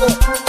Oh.